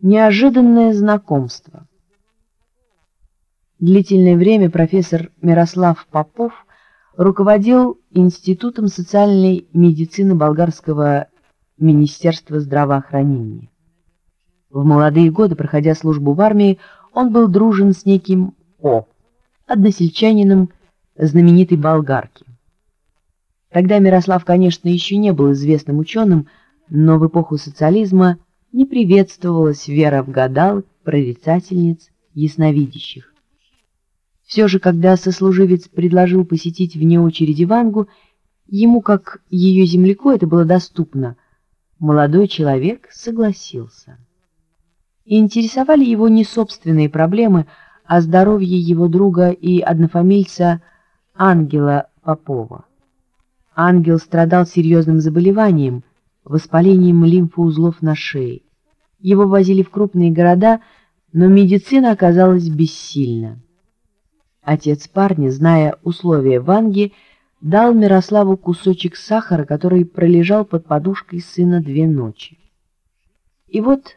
Неожиданное знакомство. Длительное время профессор Мирослав Попов руководил Институтом социальной медицины Болгарского Министерства здравоохранения. В молодые годы, проходя службу в армии, он был дружен с неким О, односельчанином знаменитой болгарки. Тогда Мирослав, конечно, еще не был известным ученым, но в эпоху социализма не приветствовалась вера в гадал, прорицательниц, ясновидящих. Все же, когда сослуживец предложил посетить вне очереди Вангу, ему, как ее земляку, это было доступно. Молодой человек согласился. И интересовали его не собственные проблемы, а здоровье его друга и однофамильца Ангела Попова. Ангел страдал серьезным заболеванием, воспалением лимфоузлов на шее. Его возили в крупные города, но медицина оказалась бессильна. Отец парня, зная условия Ванги, дал Мирославу кусочек сахара, который пролежал под подушкой сына две ночи. И вот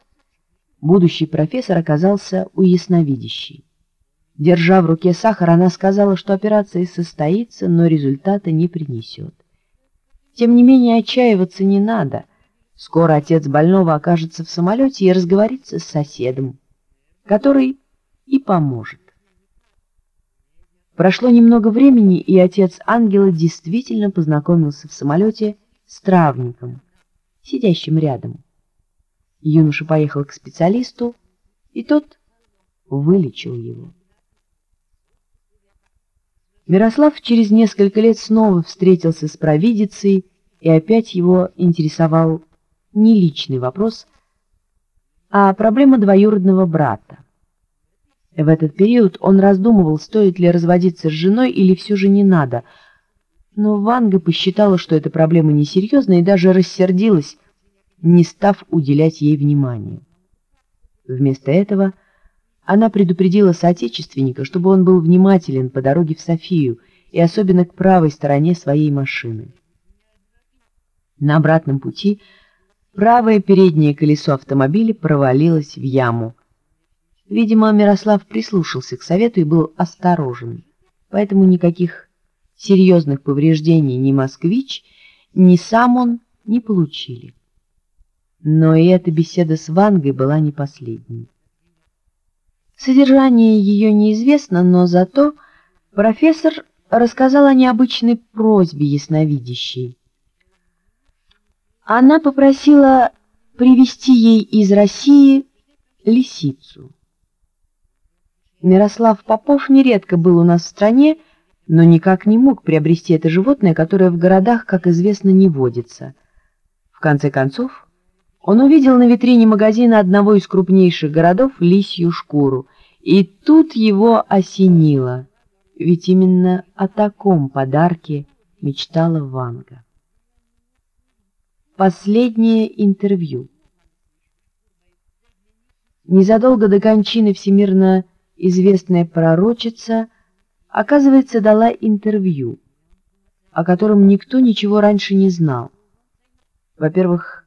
будущий профессор оказался у ясновидящей. Держа в руке сахар, она сказала, что операция состоится, но результата не принесет. Тем не менее, отчаиваться не надо. Скоро отец больного окажется в самолете и разговорится с соседом, который и поможет. Прошло немного времени, и отец ангела действительно познакомился в самолете с травником, сидящим рядом. Юноша поехал к специалисту, и тот вылечил его. Мирослав через несколько лет снова встретился с провидицей, и опять его интересовал не личный вопрос, а проблема двоюродного брата. В этот период он раздумывал, стоит ли разводиться с женой или все же не надо, но Ванга посчитала, что эта проблема несерьезна и даже рассердилась, не став уделять ей внимания. Вместо этого она предупредила соотечественника, чтобы он был внимателен по дороге в Софию и особенно к правой стороне своей машины. На обратном пути правое переднее колесо автомобиля провалилось в яму. Видимо, Мирослав прислушался к совету и был осторожен, поэтому никаких серьезных повреждений ни москвич, ни сам он не получили. Но и эта беседа с Вангой была не последней. Содержание ее неизвестно, но зато профессор рассказал о необычной просьбе ясновидящей. Она попросила привезти ей из России лисицу. Мирослав Попов нередко был у нас в стране, но никак не мог приобрести это животное, которое в городах, как известно, не водится. В конце концов, он увидел на витрине магазина одного из крупнейших городов лисью шкуру, и тут его осенило, ведь именно о таком подарке мечтала Ванга. Последнее интервью Незадолго до кончины всемирно известная пророчица, оказывается, дала интервью, о котором никто ничего раньше не знал. Во-первых,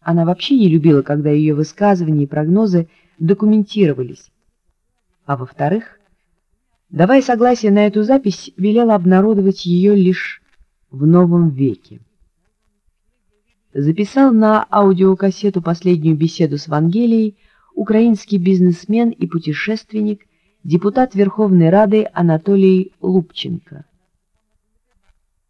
она вообще не любила, когда ее высказывания и прогнозы документировались. А во-вторых, давая согласие на эту запись, велела обнародовать ее лишь в новом веке. Записал на аудиокассету последнюю беседу с Вангелией украинский бизнесмен и путешественник, депутат Верховной Рады Анатолий Лупченко.